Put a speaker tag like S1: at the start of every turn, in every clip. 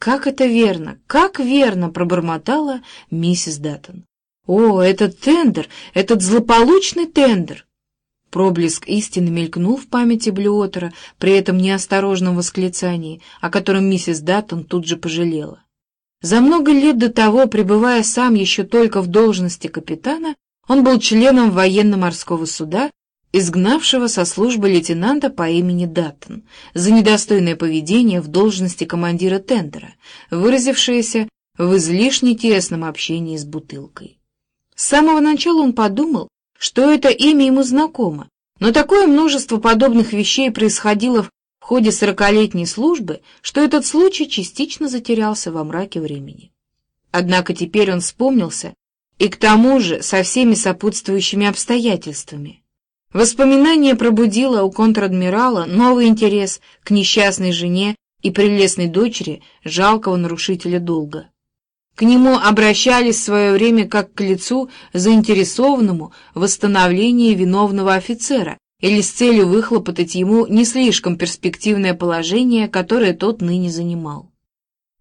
S1: «Как это верно! Как верно!» — пробормотала миссис Даттон. «О, этот тендер! Этот злополучный тендер!» Проблеск истины мелькнул в памяти Блюотера при этом неосторожном восклицании, о котором миссис Даттон тут же пожалела. За много лет до того, пребывая сам еще только в должности капитана, он был членом военно-морского суда, изгнавшего со службы лейтенанта по имени Даттон за недостойное поведение в должности командира тендера, выразившееся в излишне тесном общении с бутылкой. С самого начала он подумал, что это имя ему знакомо, но такое множество подобных вещей происходило в ходе сорокалетней службы, что этот случай частично затерялся во мраке времени. Однако теперь он вспомнился, и к тому же со всеми сопутствующими обстоятельствами. Воспоминание пробудило у контр-адмирала новый интерес к несчастной жене и прелестной дочери жалкого нарушителя долга. К нему обращались в свое время как к лицу, заинтересованному в восстановлении виновного офицера или с целью выхлопотать ему не слишком перспективное положение, которое тот ныне занимал.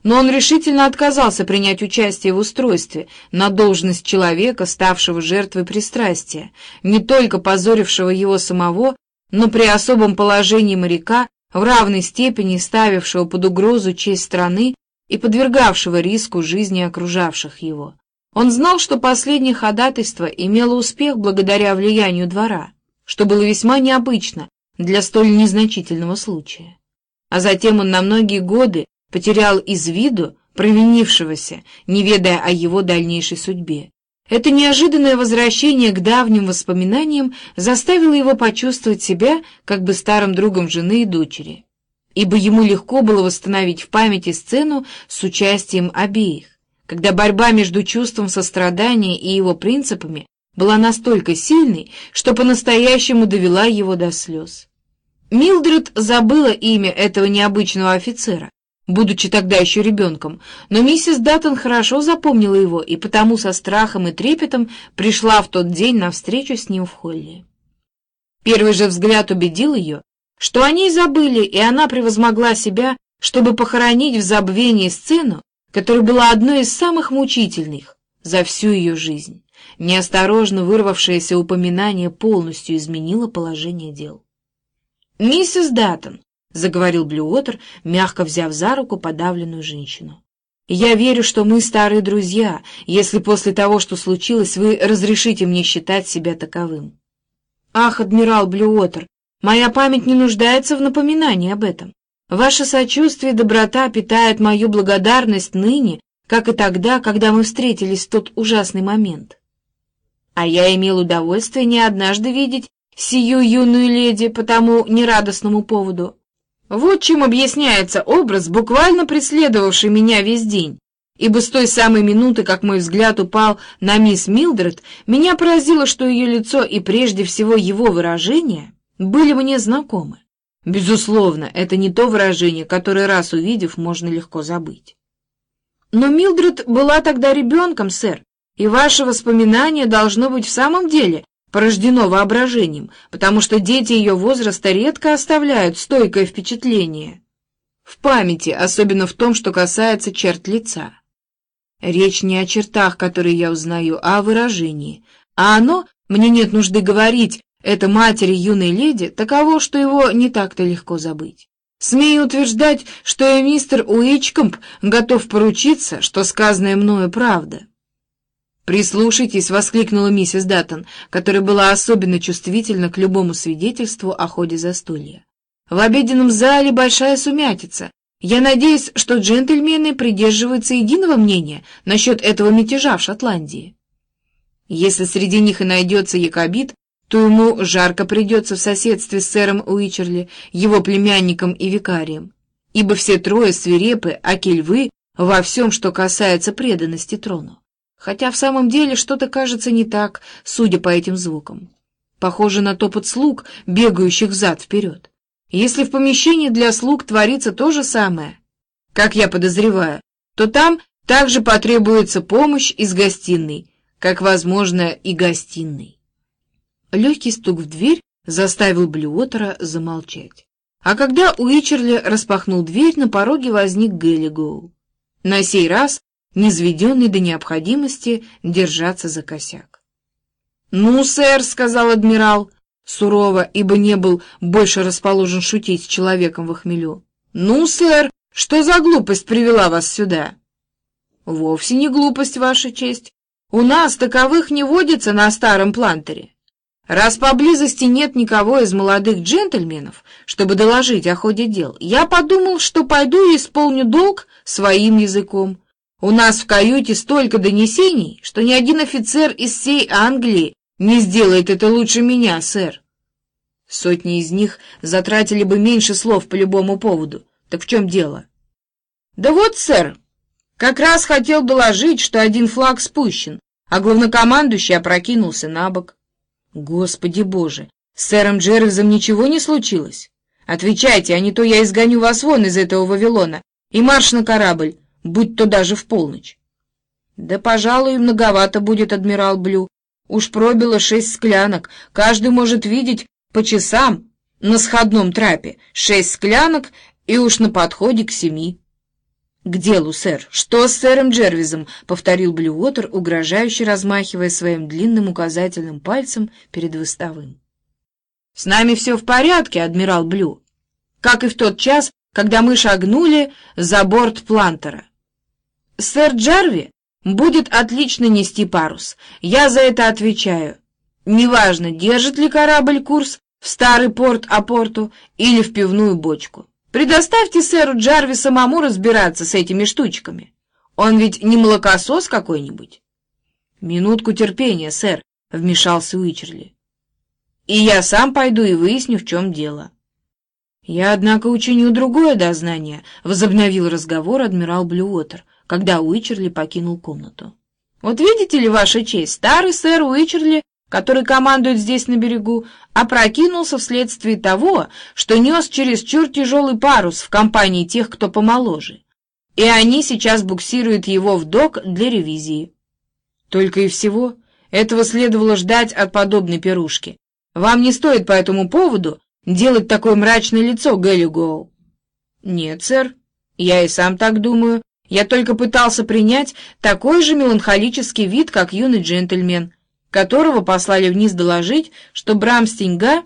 S1: Но он решительно отказался принять участие в устройстве на должность человека, ставшего жертвой пристрастия, не только позорившего его самого, но при особом положении моряка, в равной степени ставившего под угрозу честь страны и подвергавшего риску жизни окружавших его. Он знал, что последнее ходатайство имело успех благодаря влиянию двора, что было весьма необычно для столь незначительного случая. А затем он на многие годы потерял из виду провинившегося, не ведая о его дальнейшей судьбе. Это неожиданное возвращение к давним воспоминаниям заставило его почувствовать себя как бы старым другом жены и дочери ибо ему легко было восстановить в памяти сцену с участием обеих, когда борьба между чувством сострадания и его принципами была настолько сильной, что по-настоящему довела его до слез. Милдред забыла имя этого необычного офицера, будучи тогда еще ребенком, но миссис Даттон хорошо запомнила его и потому со страхом и трепетом пришла в тот день на встречу с ним в холле. Первый же взгляд убедил ее, что о ней забыли, и она превозмогла себя, чтобы похоронить в забвении сцену, которая была одной из самых мучительных за всю ее жизнь. Неосторожно вырвавшееся упоминание полностью изменило положение дел. «Миссис Даттон», — заговорил Блюотер, мягко взяв за руку подавленную женщину. «Я верю, что мы старые друзья, если после того, что случилось, вы разрешите мне считать себя таковым». «Ах, адмирал Блюотер, Моя память не нуждается в напоминании об этом. Ваше сочувствие и доброта питает мою благодарность ныне, как и тогда, когда мы встретились в тот ужасный момент. А я имел удовольствие не однажды видеть сию юную леди по тому нерадостному поводу. Вот чем объясняется образ, буквально преследовавший меня весь день, ибо с той самой минуты, как мой взгляд упал на мисс Милдред, меня поразило, что ее лицо и прежде всего его выражение — были мне знакомы. Безусловно, это не то выражение, которое раз увидев, можно легко забыть. Но Милдред была тогда ребенком, сэр, и ваше воспоминание должно быть в самом деле порождено воображением, потому что дети ее возраста редко оставляют стойкое впечатление в памяти, особенно в том, что касается черт лица. Речь не о чертах, которые я узнаю, а о выражении, а оно, мне нет нужды говорить, это матери юной леди таково, что его не так-то легко забыть. Смею утверждать, что и мистер Уичкомп готов поручиться, что сказанное мною правда. «Прислушайтесь!» — воскликнула миссис Даттон, которая была особенно чувствительна к любому свидетельству о ходе застолья. «В обеденном зале большая сумятица. Я надеюсь, что джентльмены придерживаются единого мнения насчет этого мятежа в Шотландии. Если среди них и найдется якобит, то ему жарко придется в соседстве с сэром Уичерли, его племянником и викарием, ибо все трое свирепы, а кельвы во всем, что касается преданности трону. Хотя в самом деле что-то кажется не так, судя по этим звукам. Похоже на топот слуг, бегающих взад-вперед. Если в помещении для слуг творится то же самое, как я подозреваю, то там также потребуется помощь из гостиной, как, возможно, и гостиной. Легкий стук в дверь заставил Блюотера замолчать. А когда Уичерли распахнул дверь, на пороге возник Геллигоу. на сей раз низведенный до необходимости держаться за косяк. «Ну, сэр», — сказал адмирал, сурово, ибо не был больше расположен шутить с человеком в хмелю. «Ну, сэр, что за глупость привела вас сюда?» «Вовсе не глупость, ваша честь. У нас таковых не водится на старом плантере. Раз поблизости нет никого из молодых джентльменов, чтобы доложить о ходе дел, я подумал, что пойду и исполню долг своим языком. У нас в каюте столько донесений, что ни один офицер из всей Англии не сделает это лучше меня, сэр. Сотни из них затратили бы меньше слов по любому поводу. Так в чем дело? Да вот, сэр, как раз хотел доложить, что один флаг спущен, а главнокомандующий опрокинулся на бок. Господи боже, с сэром Джервизом ничего не случилось? Отвечайте, а не то я изгоню вас вон из этого Вавилона и марш на корабль, будь то даже в полночь. Да, пожалуй, многовато будет, адмирал Блю. Уж пробило шесть склянок, каждый может видеть по часам на сходном трапе шесть склянок и уж на подходе к семи. «К делу, сэр! Что с сэром Джервизом?» — повторил Блюотер, угрожающе размахивая своим длинным указательным пальцем перед выставым. «С нами все в порядке, адмирал Блю, как и в тот час, когда мы шагнули за борт плантера. Сэр Джарви будет отлично нести парус, я за это отвечаю. Неважно, держит ли корабль курс в старый порт Апорту или в пивную бочку. Предоставьте сэру Джарви самому разбираться с этими штучками. Он ведь не молокосос какой-нибудь. Минутку терпения, сэр, — вмешался Уичерли. И я сам пойду и выясню, в чем дело. Я, однако, учиню другое дознание, — возобновил разговор адмирал Блюотер, когда Уичерли покинул комнату. Вот видите ли, ваша честь, старый сэр Уичерли который командует здесь на берегу, опрокинулся вследствие того, что нес чересчур тяжелый парус в компании тех, кто помоложе, и они сейчас буксируют его в док для ревизии. Только и всего этого следовало ждать от подобной пирушки. Вам не стоит по этому поводу делать такое мрачное лицо, Гэллигоу. Нет, сэр, я и сам так думаю. Я только пытался принять такой же меланхолический вид, как юный джентльмен — которого послали вниз доложить, что Брамстинга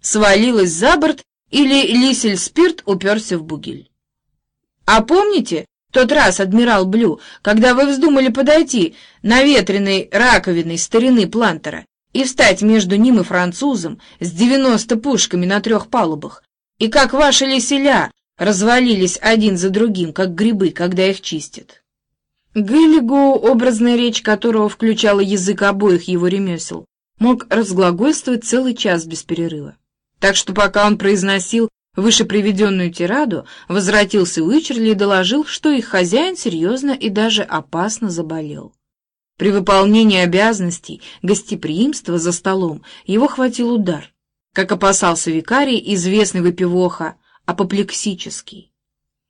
S1: свалилась за борт или Лисель Спирт уперся в бугель. А помните тот раз, адмирал Блю, когда вы вздумали подойти на ветреной раковиной старины Плантера и встать между ним и французом с девяносто пушками на трех палубах, и как ваши лиселя развалились один за другим, как грибы, когда их чистят? Геллигу, образная речь которого включала язык обоих его ремесел, мог разглагольствовать целый час без перерыва. Так что пока он произносил выше приведенную тираду, возвратился Уичерли и доложил, что их хозяин серьезно и даже опасно заболел. При выполнении обязанностей гостеприимства за столом его хватил удар, как опасался викарий, известный выпивоха, апоплексический.